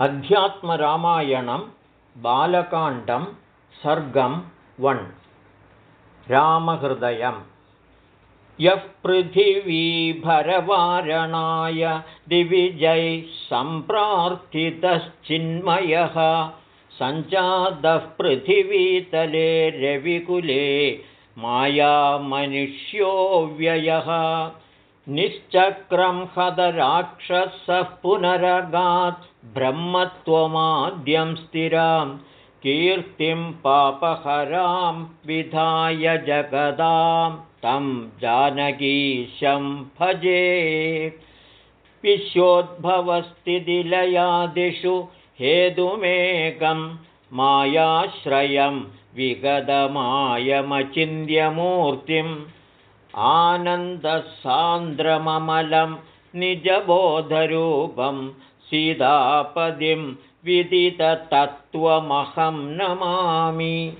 अध्यात्मरामायणं बालकाण्डं सर्गं one. रामहृदयं यः पृथिवीभरवारणाय दिविजैः सम्प्रार्थितश्चिन्मयः सञ्जातः पृथिवीतले रविकुले मायामनुष्यो व्ययः निश्चक्रं हदराक्षसः पुनरगात् ब्रह्मत्वमाद्यं स्थिरां कीर्तिं पापहरां विधाय जगदां तं जानकीशं भजे विश्वोद्भवस्थितिलयादिषु हेतुमेकं मायाश्रयं विगदमायमचिन्त्यमूर्तिम् आनन्दसान्द्रममलं निजबोधरूपं सीतापदिं विदिततत्त्वमहं नमामि।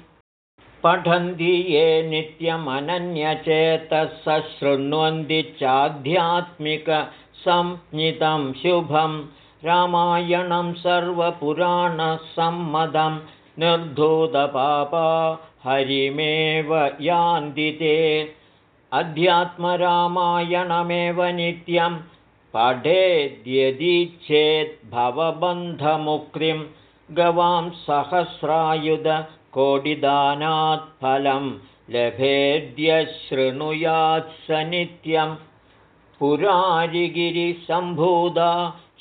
पठन्ति ये नित्यमनन्यचेतः शृण्वन्ति चाध्यात्मिकसंज्ञितं शुभं। रामायणं सर्वपुराणसम्मदं निर्धूतपापा हरिमेव यान्ति ते अध्यात्मरामायणमेव नित्यं भवबन्धमुक्तिं गवां सहस्रायुधकोटिदानात् फलं लभेद्यशृणुयात् स नित्यं। पुरारिगिरिसम्भूता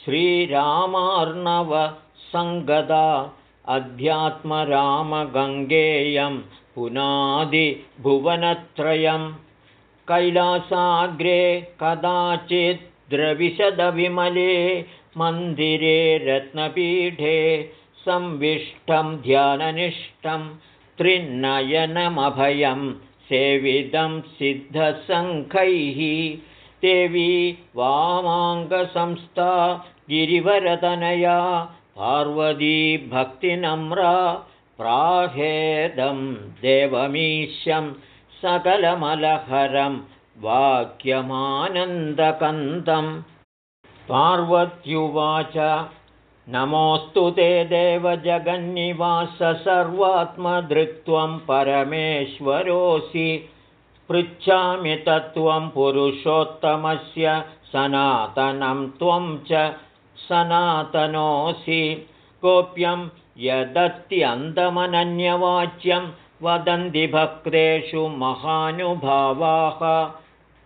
श्रीरामार्णवसङ्गदा अध्यात्मरामगङ्गेयं पुनादिभुवनत्रयम् कैलासाग्रे कदाचिद्द्रविशदविमले मन्दिरे रत्नपीठे संविष्टं ध्याननिष्ठं त्रिनयनमभयं सेवितं सिद्धसङ्खैः। देवी वामाङ्गसंस्था गिरिवरतनया पार्वतीभक्तिनम्रा प्राहेदं देवमीशं सकलमलहरं वाक्यमानन्दकन्दं पार्वत्युवाच नमोऽस्तु ते देवजगन्निवास सर्वात्मधृत्वं परमेश्वरोऽसि। पृच्छामि तत्त्वं पुरुषोत्तमस्य सनातनं त्वं च सनातनोऽसि। गोप्यं यदत्यन्तमनन्यवाच्यं वदन्ति भक्तेषु महानुभावाः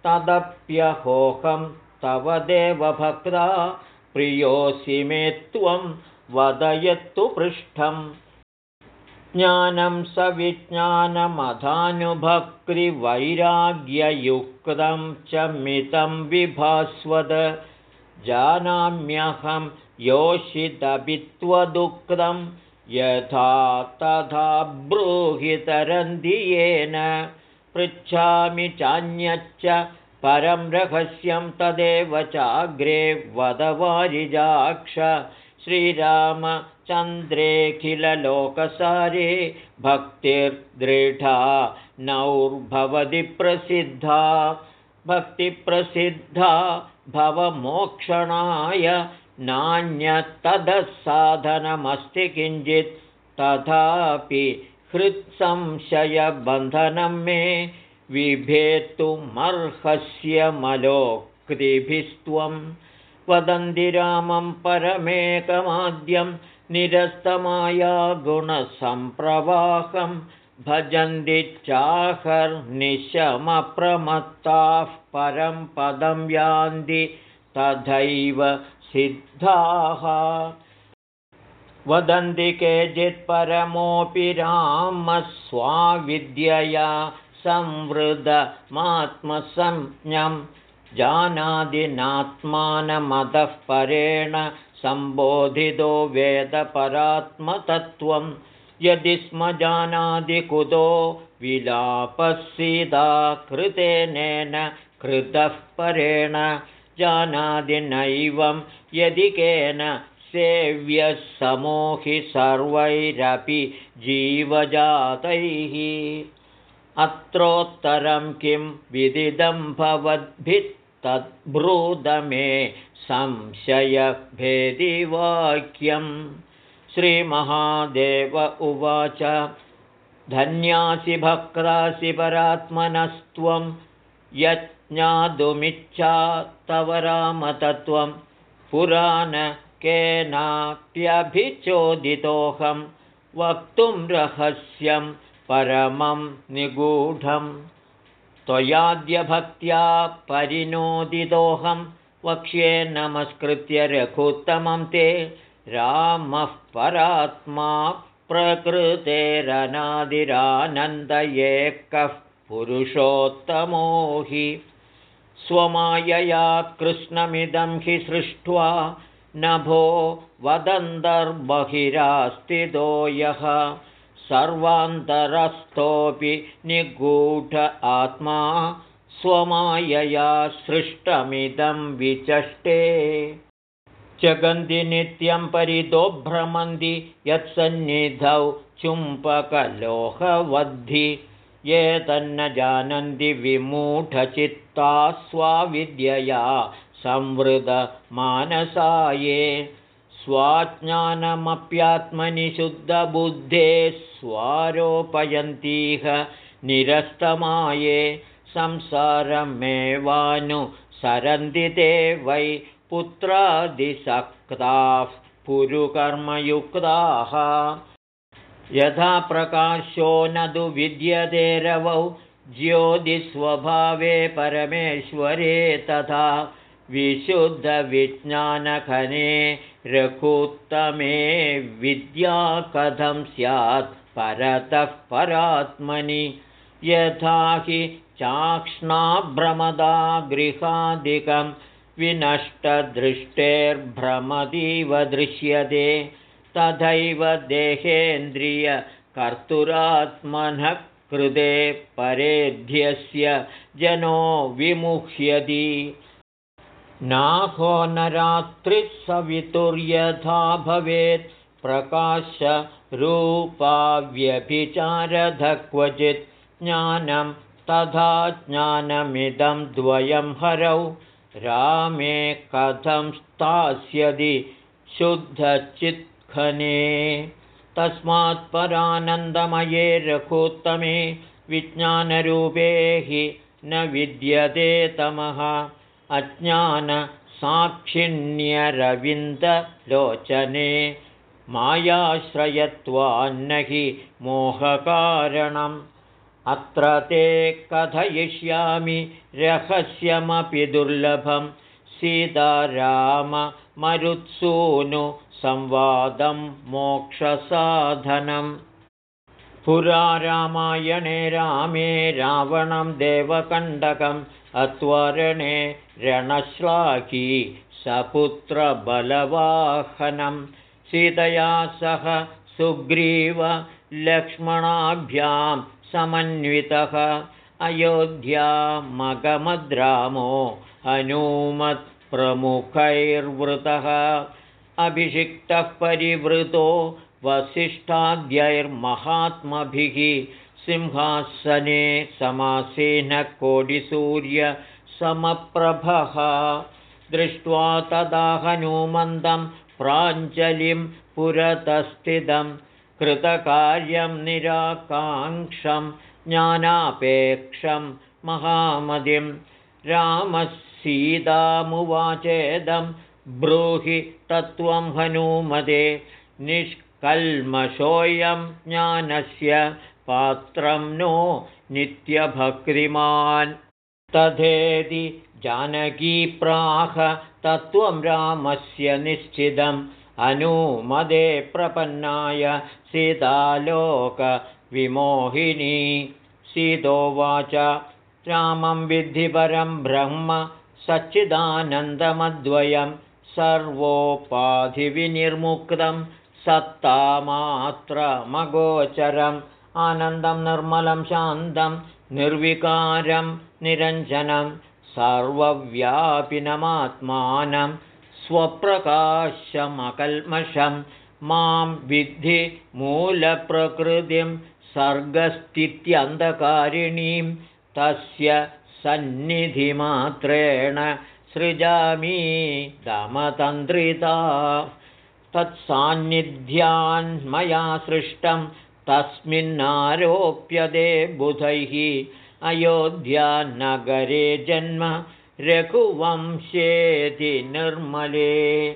तदप्यहोहं तव देवभक्ता प्रियोऽसि मे त्वं वदयत्तु पृष्ठम्। ज्ञानं सविज्ञानमधानुभक्तिवैराग्ययुक्तं च मितं विभास्वद। जानाम्यहं योषितभित्वदुक्तं यथा तथा ब्रूहितरन्ति येन पृच्छामि चान्यच्च परं रहस्यं तदेव चाग्रे वदवारिजाक्ष। श्रीरामचन्द्रेऽखिलोकसारे भक्तिर्दृढा नौर्भवति प्रसिद्धा। भक्तिप्रसिद्धा भवमोक्षणाय नान्यत्तदः साधनमस्ति किञ्चित् तथापि हृत्संशयबन्धनं मे विभेत्तुमर्हस्य मलोक्तिभिस्त्वं वदन्ति रामं परमेकमाद्यं निरस्तमाया गुणसम्प्रवाहं भजन्ति चाहर्निशमप्रमत्ताः परं पदं यान्ति तथैव सिद्धाः। वदन्ति केचित्परमोऽपि रामस्वाविद्यया संवृतमात्मसंज्ञं जानादिनात्मानमतः परेण सम्बोधितो वेदपरात्मतत्त्वं। यदि स्म जानादि कुतो विलापसीदा कृतेनेन कृतः परेण जानादि नैवं यदि केन सेव्यः समोहि सर्वैरपि जीवजातैः। अत्रोत्तरं किं विदिदं भवद्भिः तद्ब्रूदमे संशयभेदिवाक्यं। श्रीमहादेव उवाच धन्यासि भक्तासि परात्मनस्त्वं यज्ञातुमिच्छा तव रामतत्त्वं पुराण केनाप्यभिचोदितोऽहं वक्तुं रहस्यं परमं निगूढम्। त्वयाद्यभक्त्या परिणोदितोऽहं वक्ष्ये नमस्कृत्य रघुत्तमं ते रामः परात्मा प्रकृतेरनादिरानन्द एकः पुरुषोत्तमो हि स्वमायया कृष्णमिदं हि सृष्ट्वा नभो वदन्तर्बहिरास्तितो यः सर्वान्तरस्थोऽपि निगूढ आत्मा स्वमायया सृष्टमिदं विचष्टे। नित्यं परितो भ्रमन्ति यत्सन्निधौ चुम्बकलोहवद्धि ये तन्न जानन्ति विमूढचित्ता स्वाविद्यया संवृतमानसा ये स्वाज्ञानमप्यात्मनि शुद्धबुद्धे स्वारोपयन्तीह निरस्तमाये। संसारमेवानुसरन्ति ते वै पुत्रादिसक्ताः पुरुकर्मयुक्ताः यथा प्रकाशो न तु विद्यते रवौ ज्योतिस्वभावे परमेश्वरे तथा विशुद्धविज्ञानखने रघुत्तमे विद्या कथं स्यात् परतः परात्मनि। यथा हि चाक्ष्णाभ्रमदा गृहादिकं विनष्टदृष्टेर्भ्रमदीव दृश्यते तथैव देहेन्द्रियकर्तुरात्मनः कृते परेध्यस्य जनो विमुह्यति। नाहो न रात्रिः सवितुर्यथा भवेत् प्रकाशरूपाव्यभिचारध क्वचित्। ज्ञानं तथा ज्ञानमिदं द्वयं हरौ। रामे कथं स्थास्यति शुद्धचित्खने तस्मात् परानन्दमये रघोत्तमे विज्ञानरूपे हि न विद्यते तमः। अज्ञानसाक्षिण्यरविन्दलोचने। मायाश्रयत्वान्न हि मोहकारणम्। अत्र ते कथयिष्यामि रहस्यमपि दुर्लभं सीताराममरुत्सूनु संवादं मोक्षसाधनम्। पुरा रामायणे रामे रावणं देवकण्डकम् अत्वरणे रणश्लाघी सपुत्रबलवाहनं सीतया सह सुग्रीवलक्ष्मणाभ्यां समन्वितः। अयोध्यामगमद्रामो हनूमत्प्रमुखैर्वृतः अभिषिक्तः परिवृतो वसिष्ठाद्यैर्महात्मभिः सिंहासने समासेन कोटिसूर्यसमप्रभः दृष्ट्वा तदा हनूमन्दं प्राञ्जलिं पुरतस्थितं कृतकार्यं निराकाङ्क्षं ज्ञानापेक्षं महामतिं रामसीतामुवाचेदं ब्रूहि तत्त्वं हनूमदे। निष्कल्मषोऽयं ज्ञानस्य पात्रं नो नित्यभक्तिमान्। तथेति जानकीप्राह तत्त्वं रामस्य निश्चितम् अनुमदे प्रपन्नाय सीतालोकविमोहिनी। सीतोवाच रामं विद्धिपरं ब्रह्म सच्चिदानन्दमद्वयं सर्वोपाधिविनिर्मुक्तं सत्तामात्रमगोचरम् आनन्दं निर्मलं शान्तं निर्विकारं निरञ्जनं सर्वव्यापिनमात्मानं स्वप्रकाशमकल्मषं मां विद्धि मूलप्रकृतिं सर्गस्थित्यन्धकारिणीं तस्य सन्निधिमात्रेण सृजामि दमतन्द्रिता तत्सान्निध्यान्मया सृष्टं तस्मिन्नारोप्यते बुधैः। अयोध्यानगरे जन्म रघुवंशेति निर्मले।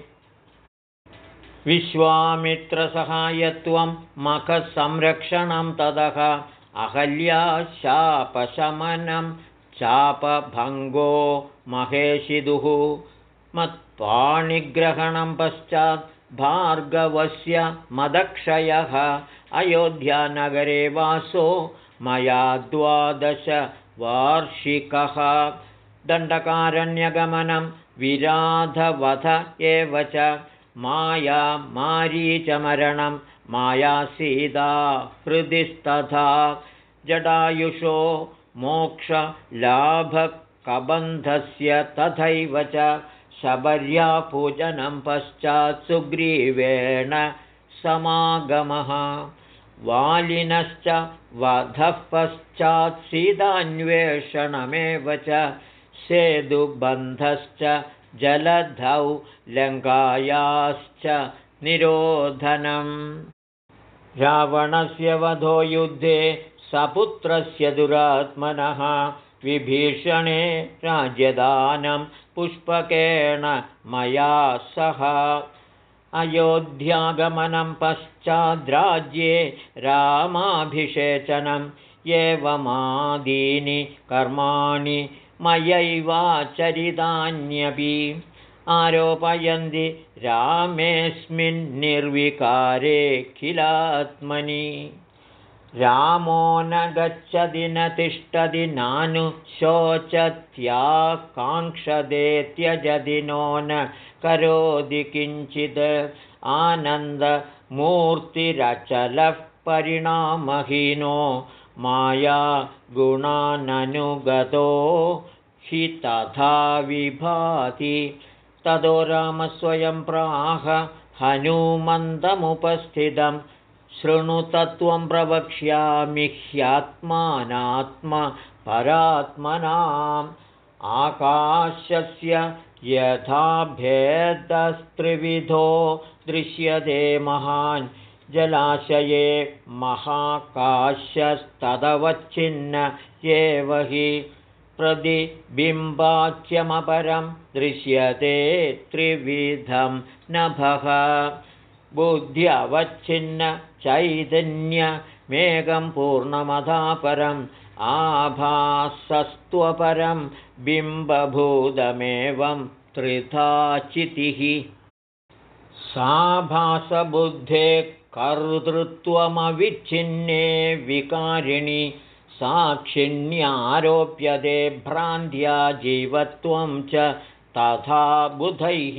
विश्वामित्रसहायत्वं मखसंरक्षणं ततः अहल्याशापशमनं चापभङ्गो महेशिदुः मत्पाणिग्रहणं पश्चात् भार्गवस्य मदक्षयः अयोध्यानगरे वासो मया द्वादशवार्षिकः दण्डकारण्यगमनं विराधवध एव च। माया मारीचमरणं मायासीदा हृदिस्तथा। जडायुषो मोक्षलाभकबन्धस्य तथैव च शबर्यापूजनं पश्चात् सुग्रीवेण समागमः। वालिनश्च वधः पश्चात् सीतान्वेषणमेव च सेतुबन्धश्च जलधौ लङ्कायाश्च निरोधनम्। रावणस्य वधो युद्धे सपुत्रस्य दुरात्मनः विभीषणे राज्यदानं पुष्पकेण मया सह। अयोध्यागमनं पश्चाद्राज्ये रामाभिषेचनं एवमादीनि कर्माणि मयैवाचरितान्यपि। आरोपयन्ति रामेऽस्मिन्निर्विकारे किलात्मनि रामो न गच्छति न तिष्ठति नानुशोचत्याकाङ्क्षते त्यजति नो न करोति किञ्चित् आनन्दमूर्तिरचलः परिणामहीनो माया गुणाननुगतो हि तथा विभाति। ततो रामस्वयं प्राह हनुमन्तमुपस्थितं शृणुतत्त्वं प्रवक्ष्यामि ह्यात्मानात्मपरात्मनाम् आकाशस्य यथा भेदस्त्रिविधो दृश्यते महान्। जलाशये महाकाश्यस्तदवच्छिन्न एव हि प्रतिबिम्बाख्यमपरं दृश्यते त्रिविधं नभः बुद्ध्यवच्छिन्न चैतन्यमेकं पूर्णमधापरम् आभासस्त्वपरं बिम्बभूतमेवं त्रिधाचितिः। साभासबुद्धे कर्तृत्वमविच्छिन्ने विकारिणि साक्षिण्यारोप्यते भ्रान्त्या जीवत्वं च तथा बुधैः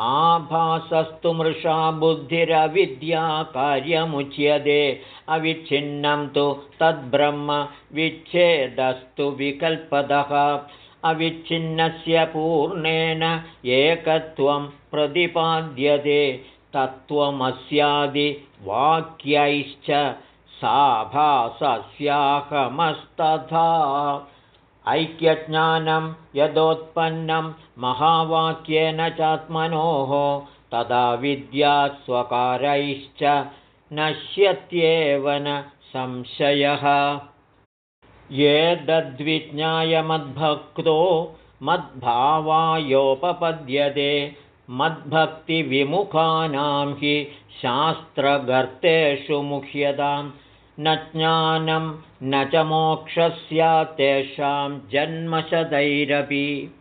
आभासस्तु मृषा बुद्धिरविद्या कार्यमुच्यते। अविच्छिन्नं तु तद्ब्रह्म विच्छेदस्तु विकल्पदः। अविच्छिन्नस्य पूर्णेन एकत्वं प्रतिपाद्यते। तत्त्वमस्यादिवाक्यैश्च साभासस्याहमस्तथा ऐक्यज्ञानं यदोत्पन्नं महावाक्येन चात्मनोः तदा विद्यास्वकारैश्च नश्यत्येव न संशयः। ये दद्विज्ञायमद्भक्तो मद्भावायोपपद्यते मद्भक्तिविमुखानां हि शास्त्रगर्तेषु मुह्यताम् न ज्ञानं न च मोक्षस्यात् तेषां जन्मशतैरपि।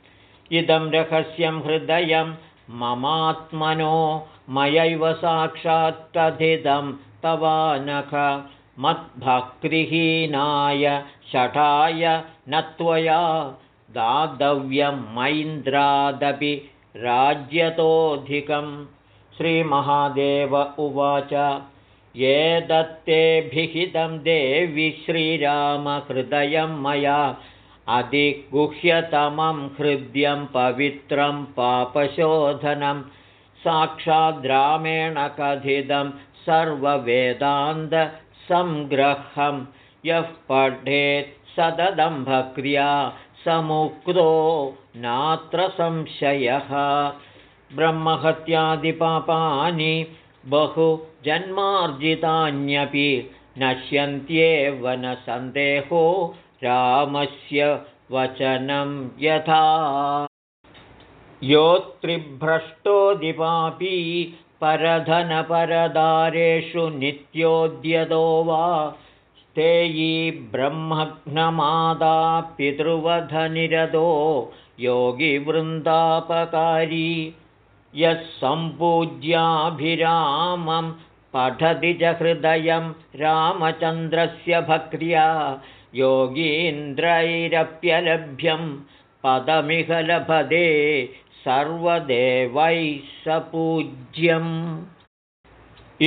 इदं रहस्यं हृदयं ममात्मनो मयैव साक्षात् कथितं तवानख। मद्भक्तिहीनाय शठाय न त्वया दातव्यं मैन्द्रादपि राज्यतोऽधिकं श्रीमहादेव उवाच ये दत्तेभिहितं देवि श्रीरामहृदयं मया अधिगुह्यतमं हृद्यं पवित्रं पापशोधनं साक्षाद्रामेण कथितं सर्ववेदान्तसङ्ग्रहं यः पठेत् सततं भक्र्या समुक्तो नात्र संशयः ब्रह्महत्यादिपापानि बहु जन्मार्जितान्यपि नश्यन्त्येव न सन्देहो रामस्य वचनं यथा। योत्रिभ्रष्टोदिपापी परधनपरदारेषु नित्योद्यतो वा स्तेयी ब्रह्मघ्नमादा पितृवधनिरतो योगिवृन्दापकारी यः सम्पूज्याभिरामं पठति च हृदयं रामचन्द्रस्य भक्र्या योगीन्द्रैरप्यलभ्यं पदमिह लभते सर्वदेवैः स पूज्यम्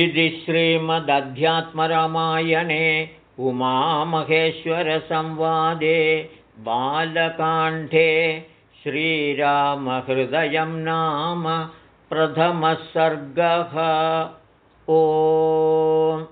इति श्रीमदध्यात्मरामायणे उमामहेश्वरसंवादे बालकाण्ठे श्रीरामहृदयं नाम प्रथमः सर्गः ओ